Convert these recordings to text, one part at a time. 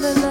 the love.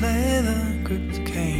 lay the crypt came.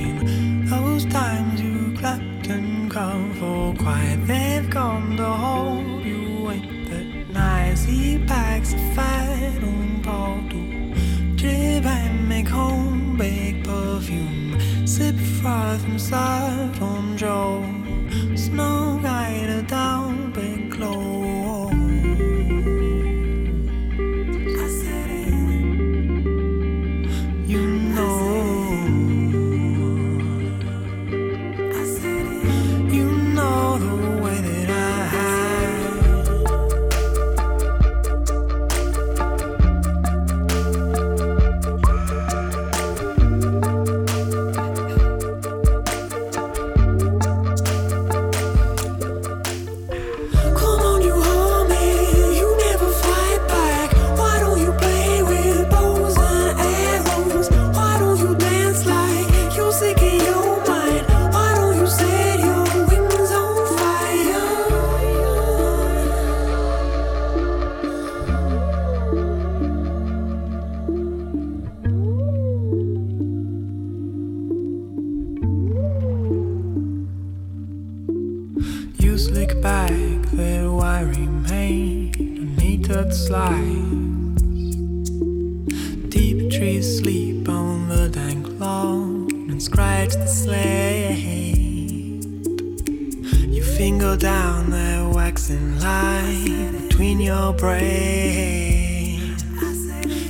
Finger down the waxing line between your brain.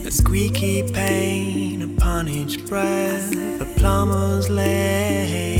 A squeaky pain upon each breath, the plumber's leg.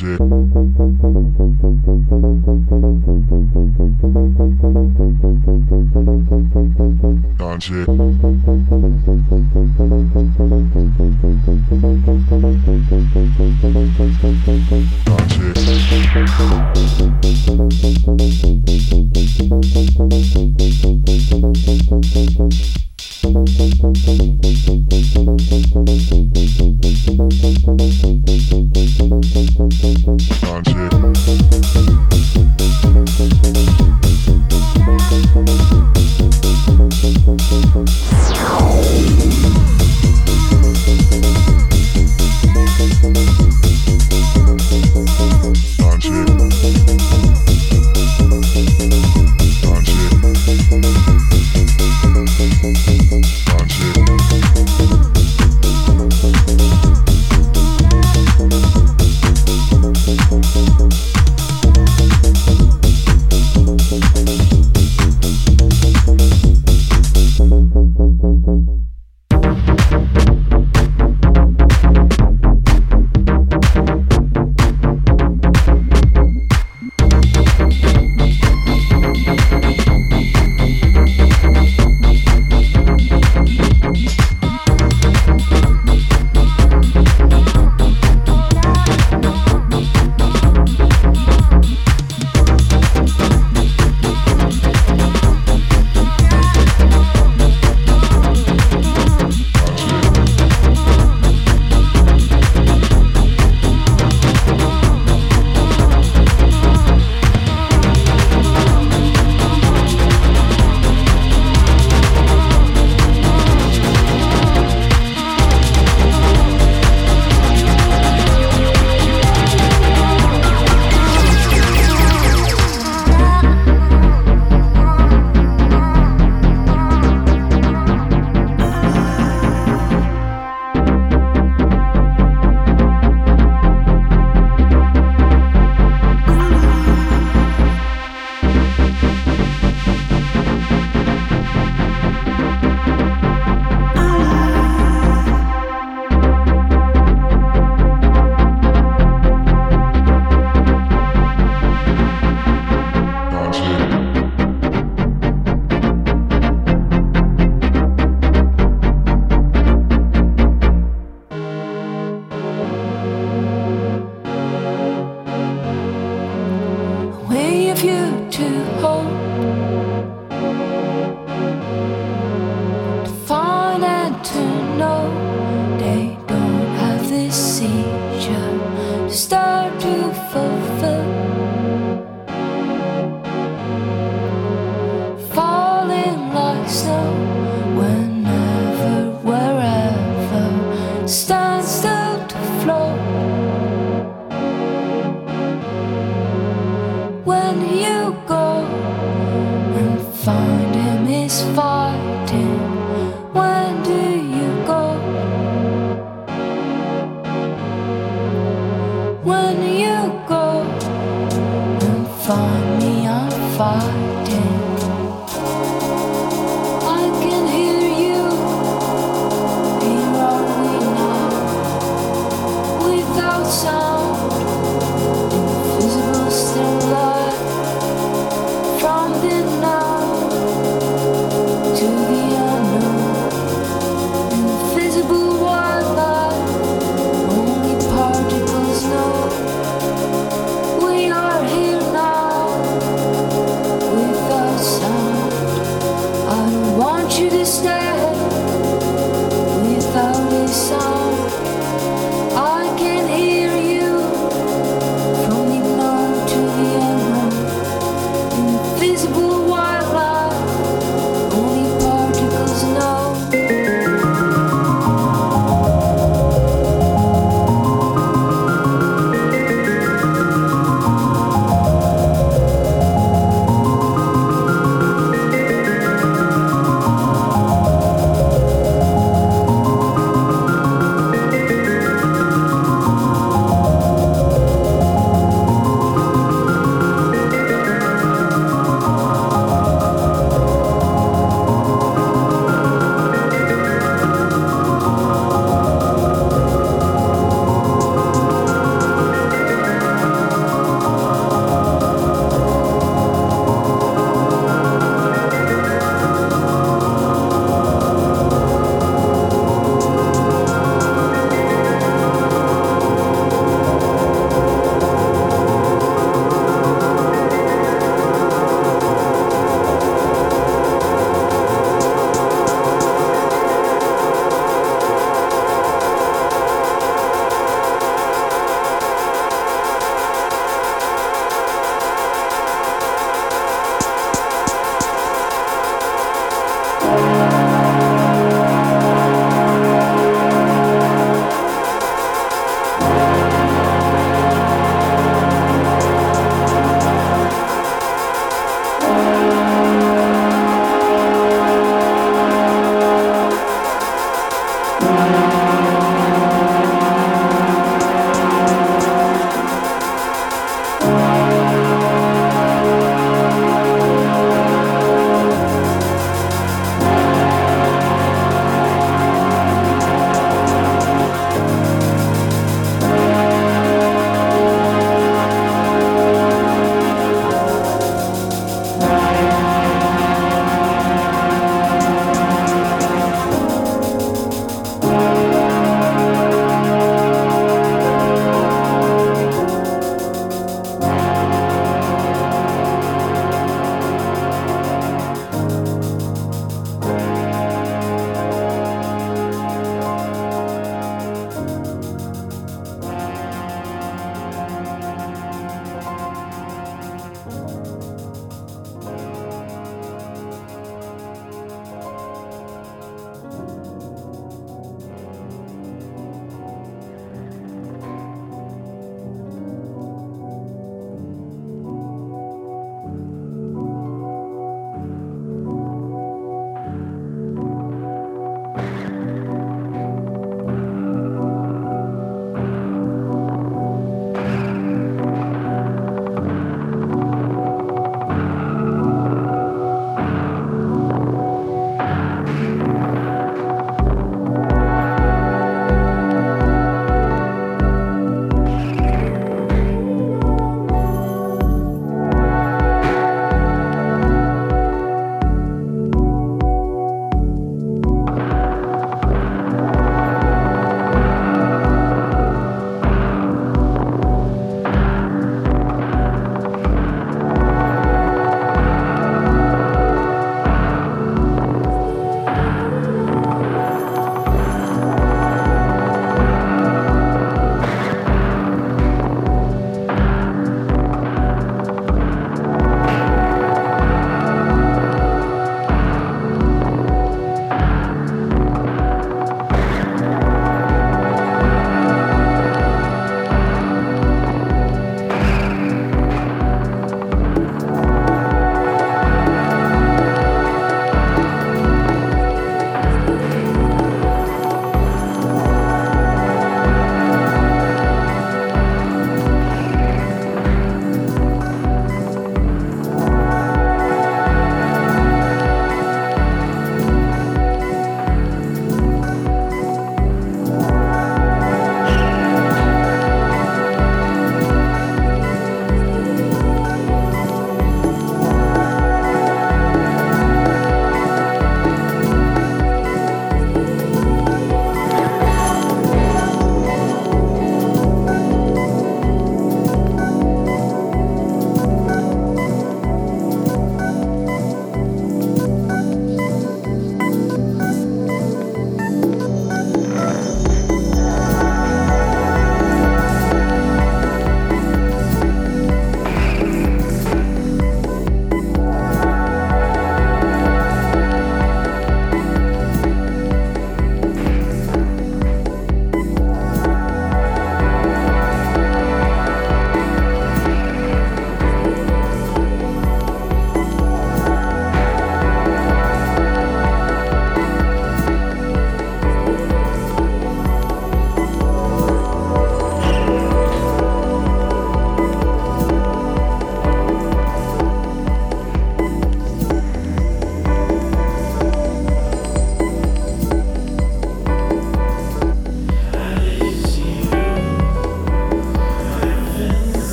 Without